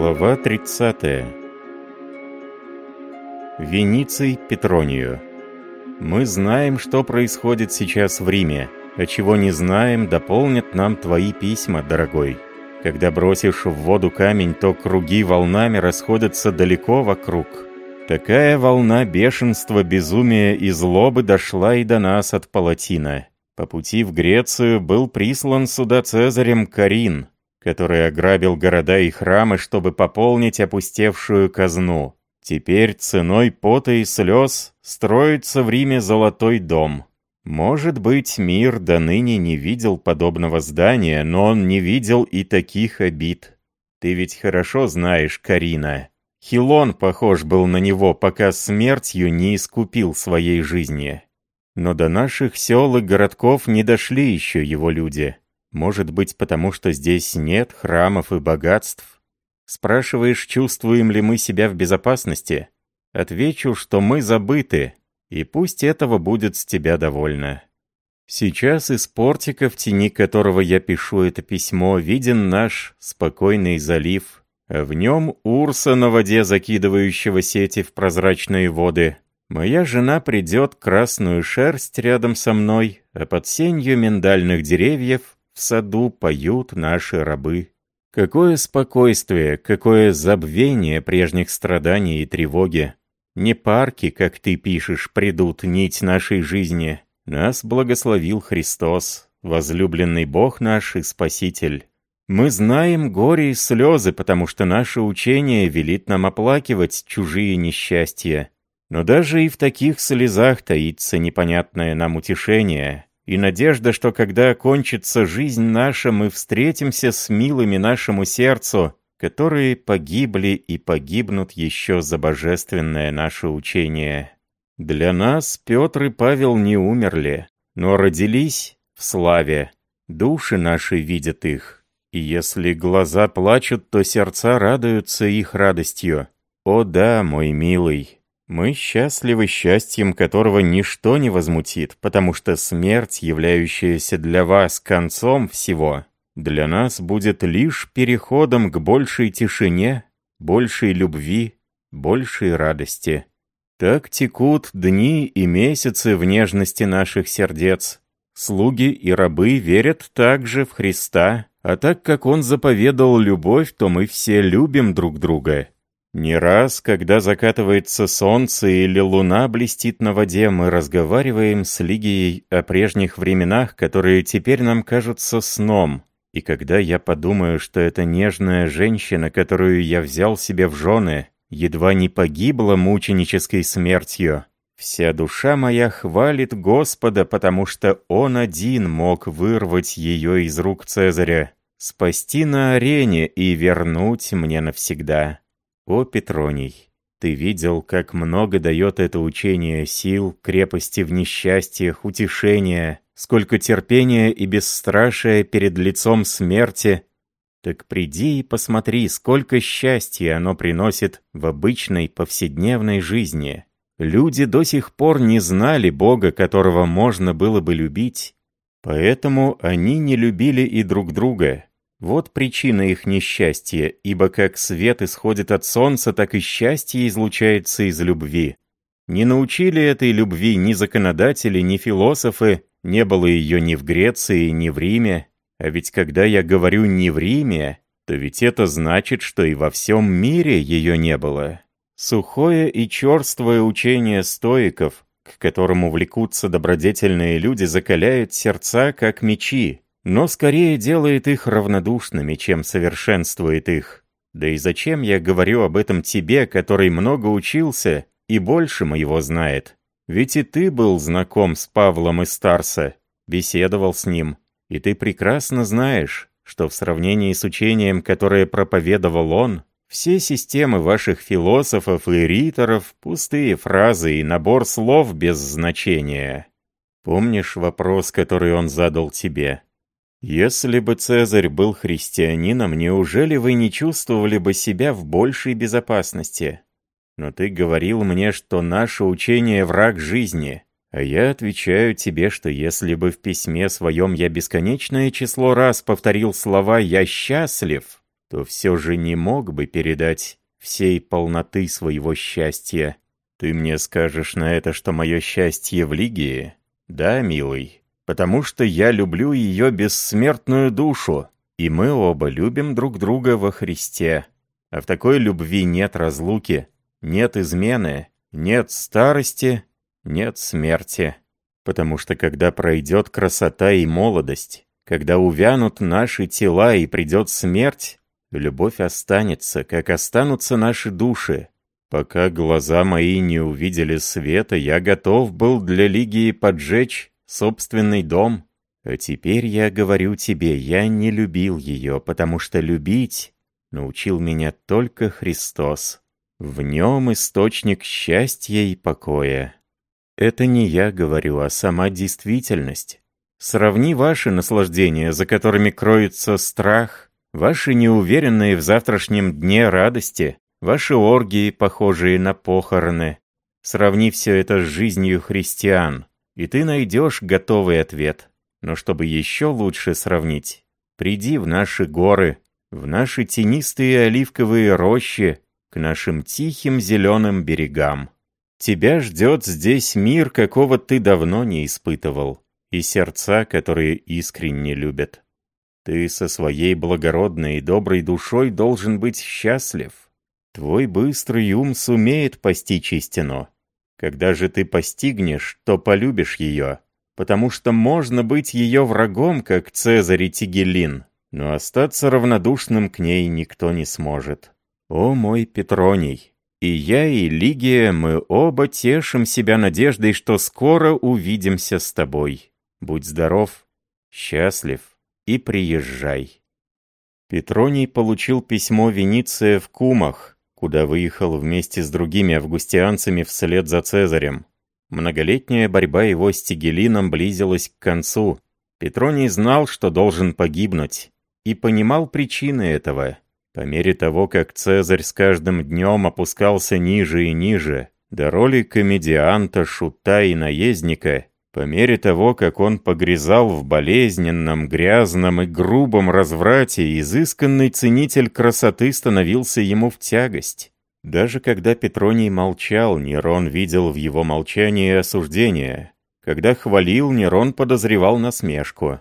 Глава 30. Вениций Петронию. Мы знаем, что происходит сейчас в Риме, а чего не знаем, дополнят нам твои письма, дорогой. Когда бросишь в воду камень, то круги волнами расходятся далеко вокруг. Такая волна бешенства, безумия и злобы дошла и до нас от Палатина. По пути в Грецию был прислан сюда Цезарем Карин, который ограбил города и храмы, чтобы пополнить опустевшую казну. Теперь ценой пота и слез строится в Риме золотой дом. Может быть, мир до ныне не видел подобного здания, но он не видел и таких обид. Ты ведь хорошо знаешь Карина. Хилон похож был на него, пока смертью не искупил своей жизни. Но до наших сел и городков не дошли еще его люди. Может быть, потому что здесь нет храмов и богатств? Спрашиваешь, чувствуем ли мы себя в безопасности? Отвечу, что мы забыты, и пусть этого будет с тебя довольно. Сейчас из портика, в тени которого я пишу это письмо, виден наш спокойный залив. в нем Урса на воде, закидывающего сети в прозрачные воды. Моя жена придет красную шерсть рядом со мной, а под сенью миндальных деревьев в саду поют наши рабы. Какое спокойствие, какое забвение прежних страданий и тревоги. Не парки, как ты пишешь, придут нить нашей жизни. Нас благословил Христос, возлюбленный Бог наш и Спаситель. Мы знаем горе и слезы, потому что наше учение велит нам оплакивать чужие несчастья. Но даже и в таких слезах таится непонятное нам утешение, и надежда, что когда кончится жизнь наша, мы встретимся с милыми нашему сердцу, которые погибли и погибнут еще за божественное наше учение. Для нас Петр и Павел не умерли, но родились в славе. Души наши видят их, и если глаза плачут, то сердца радуются их радостью. О да, мой милый, мы счастливы счастьем, которого ничто не возмутит, потому что смерть, являющаяся для вас концом всего, для нас будет лишь переходом к большей тишине, большей любви, большей радости. Так текут дни и месяцы в нежности наших сердец. Слуги и рабы верят также в Христа, а так как Он заповедал любовь, то мы все любим друг друга. Не раз, когда закатывается солнце или луна блестит на воде, мы разговариваем с Лигией о прежних временах, которые теперь нам кажутся сном. И когда я подумаю, что эта нежная женщина, которую я взял себе в жены, едва не погибла мученической смертью, вся душа моя хвалит Господа, потому что Он один мог вырвать ее из рук Цезаря, спасти на арене и вернуть мне навсегда. «О, Петроний, ты видел, как много дает это учение сил, крепости в несчастьях, утешения, сколько терпения и бесстрашия перед лицом смерти. Так приди и посмотри, сколько счастья оно приносит в обычной повседневной жизни. Люди до сих пор не знали Бога, которого можно было бы любить, поэтому они не любили и друг друга». Вот причина их несчастья, ибо как свет исходит от солнца, так и счастье излучается из любви. Не научили этой любви ни законодатели, ни философы, не было ее ни в Греции, ни в Риме. А ведь когда я говорю «не в Риме», то ведь это значит, что и во всем мире ее не было. Сухое и черствое учение стоиков, к которому влекутся добродетельные люди, закаляют сердца, как мечи, но скорее делает их равнодушными, чем совершенствует их. Да и зачем я говорю об этом тебе, который много учился и больше моего знает? Ведь и ты был знаком с Павлом из Старса, беседовал с ним, и ты прекрасно знаешь, что в сравнении с учением, которое проповедовал он, все системы ваших философов и риторов — пустые фразы и набор слов без значения. Помнишь вопрос, который он задал тебе? Если бы Цезарь был христианином, неужели вы не чувствовали бы себя в большей безопасности? Но ты говорил мне, что наше учение — враг жизни. А я отвечаю тебе, что если бы в письме своем я бесконечное число раз повторил слова «я счастлив», то все же не мог бы передать всей полноты своего счастья. Ты мне скажешь на это, что мое счастье в Лигии? Да, милый, потому что я люблю ее бессмертную душу, и мы оба любим друг друга во Христе. А в такой любви нет разлуки, нет измены, нет старости, нет смерти. Потому что когда пройдет красота и молодость, когда увянут наши тела и придет смерть, любовь останется, как останутся наши души. Пока глаза мои не увидели света, я готов был для Лигии поджечь собственный дом. А теперь я говорю тебе, я не любил ее, потому что любить научил меня только Христос. В нем источник счастья и покоя. Это не я говорю, а сама действительность. Сравни ваши наслаждения, за которыми кроется страх, ваши неуверенные в завтрашнем дне радости, ваши оргии, похожие на похороны. Сравни все это с жизнью христиан, и ты найдешь готовый ответ. Но чтобы еще лучше сравнить, приди в наши горы, в наши тенистые оливковые рощи, к нашим тихим зеленым берегам. Тебя ждет здесь мир, какого ты давно не испытывал, и сердца, которые искренне любят. Ты со своей благородной и доброй душой должен быть счастлив. Твой быстрый ум сумеет постичь истину. Когда же ты постигнешь, то полюбишь ее, потому что можно быть ее врагом, как Цезарь и Тигелин, но остаться равнодушным к ней никто не сможет. О мой Петроний! И я, и Лигия, мы оба тешим себя надеждой, что скоро увидимся с тобой. Будь здоров, счастлив и приезжай. Петроний получил письмо Вениция в Кумах, куда выехал вместе с другими августианцами вслед за Цезарем. Многолетняя борьба его с Тигелином близилась к концу. Петроний знал, что должен погибнуть, и понимал причины этого. По мере того, как Цезарь с каждым днем опускался ниже и ниже, до роли комедианта, шута и наездника, по мере того, как он погрязал в болезненном, грязном и грубом разврате, изысканный ценитель красоты становился ему в тягость. Даже когда Петроний молчал, Нерон видел в его молчании осуждение. Когда хвалил, Нерон подозревал насмешку.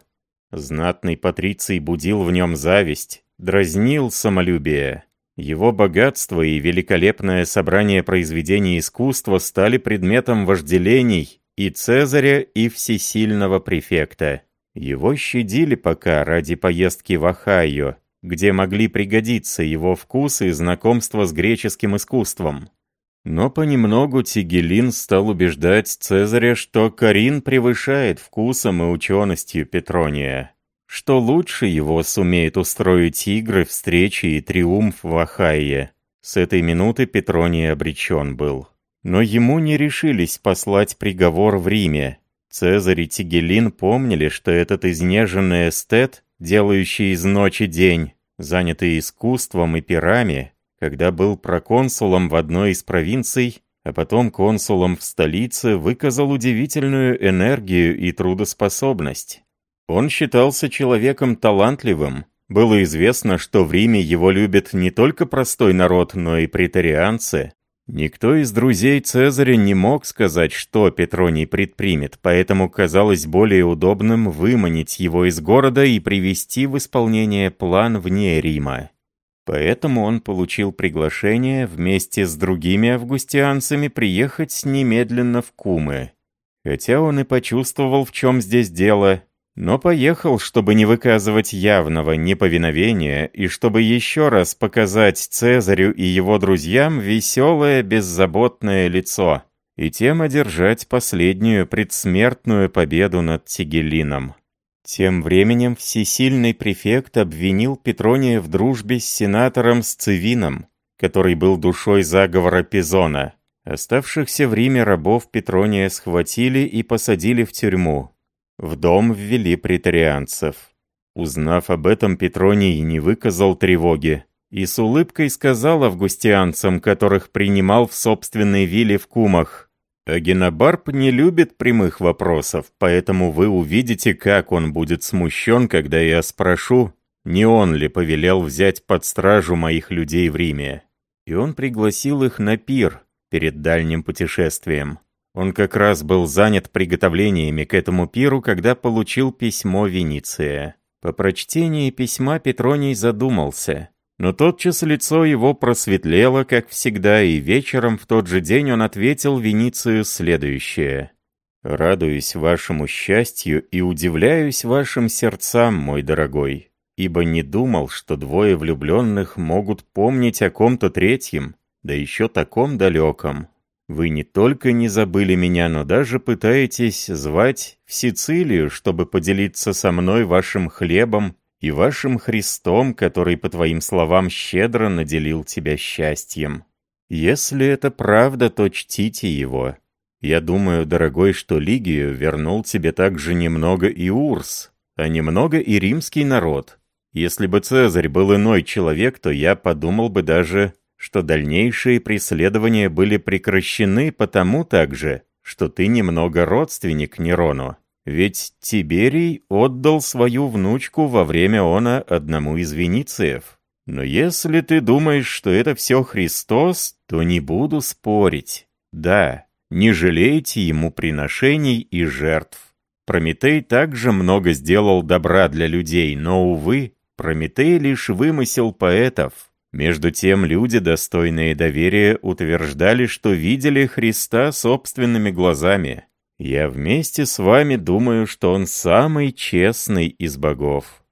Знатный Патриций будил в нем зависть, дразнил самолюбие. Его богатство и великолепное собрание произведений искусства стали предметом вожделений и Цезаря, и всесильного префекта. Его щадили пока ради поездки в Ohio, где могли пригодиться его вкусы и знакомство с греческим искусством. Но понемногу Тигелин стал убеждать Цезаря, что Карин превышает вкусом и ученостью Петрония что лучше его сумеет устроить игры, встречи и триумф в Ахайе. С этой минуты Петроний обречен был. Но ему не решились послать приговор в Риме. Цезарь и Тигелин помнили, что этот изнеженный эстет, делающий из ночи день, занятый искусством и пирами, когда был проконсулом в одной из провинций, а потом консулом в столице, выказал удивительную энергию и трудоспособность. Он считался человеком талантливым. Было известно, что в Риме его любит не только простой народ, но и претарианцы. Никто из друзей Цезаря не мог сказать, что Петроний предпримет, поэтому казалось более удобным выманить его из города и привести в исполнение план вне Рима. Поэтому он получил приглашение вместе с другими августианцами приехать немедленно в Кумы. Хотя он и почувствовал, в чем здесь дело, но поехал, чтобы не выказывать явного неповиновения и чтобы еще раз показать Цезарю и его друзьям веселое, беззаботное лицо и тем одержать последнюю предсмертную победу над Тигелином. Тем временем всесильный префект обвинил Петрония в дружбе с сенатором Сцивином, который был душой заговора Пизона. Оставшихся в Риме рабов Петрония схватили и посадили в тюрьму. В дом ввели претарианцев. Узнав об этом, Петроний не выказал тревоги и с улыбкой сказал августианцам, которых принимал в собственной вилле в Кумах, «Агенобарб не любит прямых вопросов, поэтому вы увидите, как он будет смущен, когда я спрошу, Не он ли повелел взять под стражу моих людей в Риме? И он пригласил их на пир перед дальним путешествием. Он как раз был занят приготовлениями к этому пиру, когда получил письмо Вениция. По прочтении письма Петроний задумался. Но тотчас лицо его просветлело, как всегда, и вечером в тот же день он ответил Веницию следующее. «Радуюсь вашему счастью и удивляюсь вашим сердцам, мой дорогой, ибо не думал, что двое влюбленных могут помнить о ком-то третьем, да еще таком далеком. Вы не только не забыли меня, но даже пытаетесь звать в Сицилию, чтобы поделиться со мной вашим хлебом и вашим Христом, который, по твоим словам, щедро наделил тебя счастьем. Если это правда, то чтите его. Я думаю, дорогой, что Лигию вернул тебе также немного и Урс, а немного и римский народ. Если бы Цезарь был иной человек, то я подумал бы даже, что дальнейшие преследования были прекращены потому также, что ты немного родственник Нерону. Ведь Тиберий отдал свою внучку во время она одному из венициев. Но если ты думаешь, что это все Христос, то не буду спорить. Да, не жалейте ему приношений и жертв. Прометей также много сделал добра для людей, но, увы, Прометей лишь вымысел поэтов. Между тем люди, достойные доверия, утверждали, что видели Христа собственными глазами. Я вместе с вами думаю, что он самый честный из богов.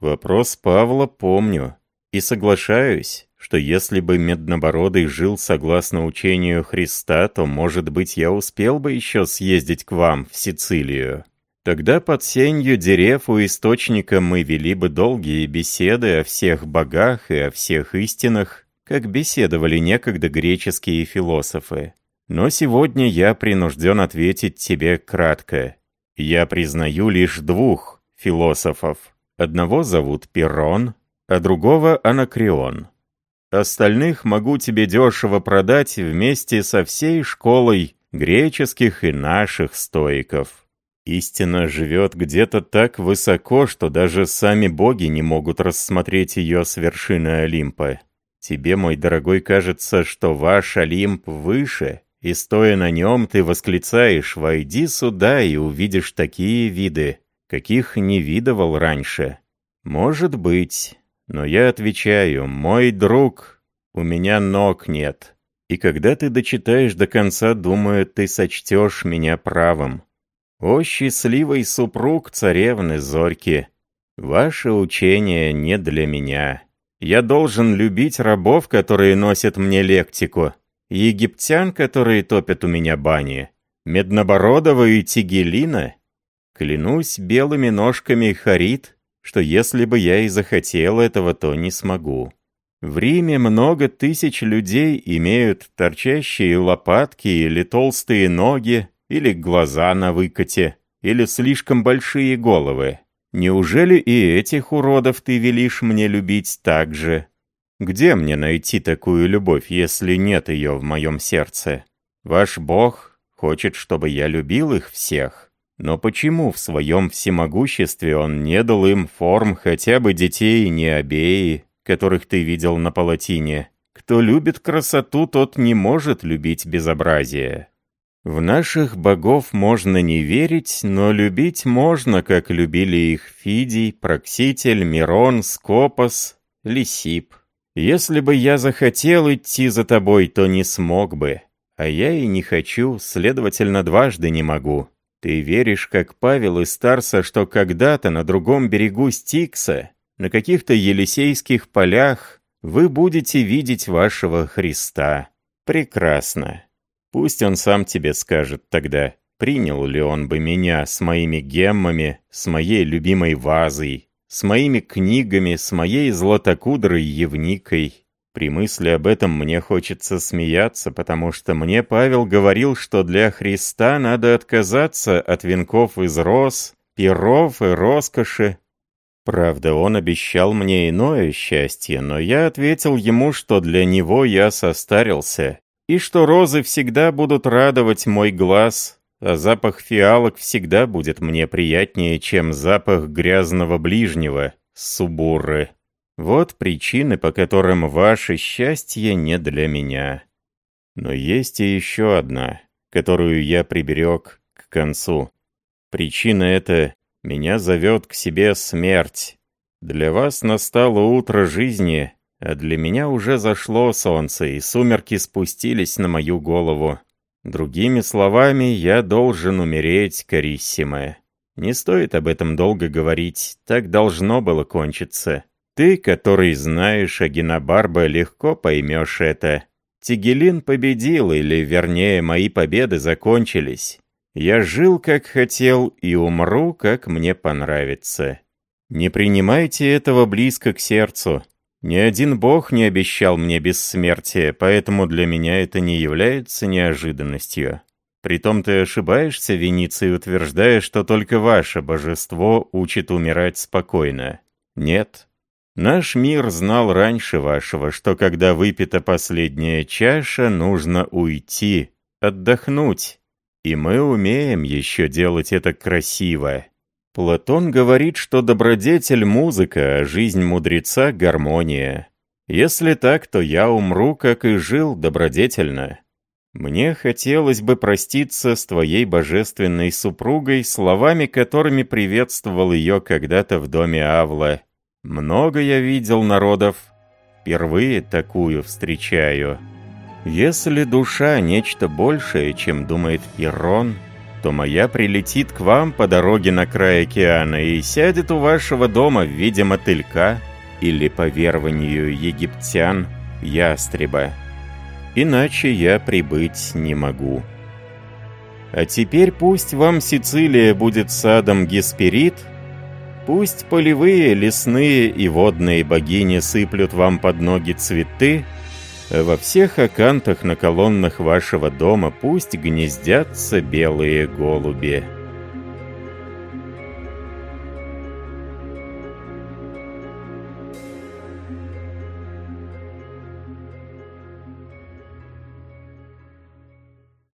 Вопрос Павла помню и соглашаюсь, что если бы Меднобородый жил согласно учению Христа, то, может быть, я успел бы еще съездить к вам в Сицилию. Тогда под сенью дерев у источника мы вели бы долгие беседы о всех богах и о всех истинах, как беседовали некогда греческие философы. Но сегодня я принужден ответить тебе кратко. Я признаю лишь двух философов. Одного зовут Перрон, а другого Анакреон. Остальных могу тебе дешево продать вместе со всей школой греческих и наших стоиков. Истина живет где-то так высоко, что даже сами боги не могут рассмотреть ее с вершины Олимпа. Тебе, мой дорогой, кажется, что ваш Олимп выше, и стоя на нем, ты восклицаешь «Войди сюда и увидишь такие виды, каких не видывал раньше». Может быть, но я отвечаю «Мой друг, у меня ног нет». И когда ты дочитаешь до конца, думаю, ты сочтешь меня правым. О, счастливый супруг царевны Зорьки! Ваше учение не для меня. Я должен любить рабов, которые носят мне лектику египтян, которые топят у меня бани, Меднобородова и Тигелина. Клянусь белыми ножками Харит, что если бы я и захотел этого, то не смогу. В Риме много тысяч людей имеют торчащие лопатки или толстые ноги, или глаза на выкате, или слишком большие головы. Неужели и этих уродов ты велишь мне любить так же? Где мне найти такую любовь, если нет ее в моем сердце? Ваш Бог хочет, чтобы я любил их всех. Но почему в своем всемогуществе он не дал им форм хотя бы детей Необеи, которых ты видел на палатине? Кто любит красоту, тот не может любить безобразие. В наших богов можно не верить, но любить можно, как любили их Фидий, Прокситель, Мирон, Скопос, Лисип. Если бы я захотел идти за тобой, то не смог бы. А я и не хочу, следовательно, дважды не могу. Ты веришь, как Павел из Старса, что когда-то на другом берегу Стикса, на каких-то Елисейских полях, вы будете видеть вашего Христа. Прекрасно. Пусть он сам тебе скажет тогда, принял ли он бы меня с моими геммами, с моей любимой вазой, с моими книгами, с моей златокудрой Евникой. При мысли об этом мне хочется смеяться, потому что мне Павел говорил, что для Христа надо отказаться от венков из роз, перов и роскоши. Правда, он обещал мне иное счастье, но я ответил ему, что для него я состарился, и что розы всегда будут радовать мой глаз, а запах фиалок всегда будет мне приятнее, чем запах грязного ближнего, субуры. Вот причины, по которым ваше счастье не для меня. Но есть и еще одна, которую я приберег к концу. Причина эта меня зовет к себе смерть. Для вас настало утро жизни, а для меня уже зашло солнце, и сумерки спустились на мою голову. Другими словами, я должен умереть, Кариссимая. Не стоит об этом долго говорить, так должно было кончиться. Ты, который знаешь о Генобарбе, легко поймешь это. Тигелин победил, или, вернее, мои победы закончились. Я жил, как хотел, и умру, как мне понравится. Не принимайте этого близко к сердцу. Ни один бог не обещал мне бессмертие, поэтому для меня это не является неожиданностью. Притом ты ошибаешься, Вениций, утверждая, что только ваше божество учит умирать спокойно. Нет. Наш мир знал раньше вашего, что когда выпита последняя чаша, нужно уйти, отдохнуть. И мы умеем еще делать это красиво. Платон говорит, что добродетель — музыка, а жизнь мудреца — гармония. Если так, то я умру, как и жил, добродетельно. Мне хотелось бы проститься с твоей божественной супругой словами, которыми приветствовал ее когда-то в доме Авла. Много я видел народов, впервые такую встречаю. Если душа нечто большее, чем думает Перрон, то моя прилетит к вам по дороге на край океана и сядет у вашего дома в виде мотылька или, по верованию египтян, ястреба иначе я прибыть не могу. А теперь пусть вам Сицилия будет садом Гесперид, пусть полевые, лесные и водные богини сыплют вам под ноги цветы, а во всех окантах на колоннах вашего дома пусть гнездятся белые голуби».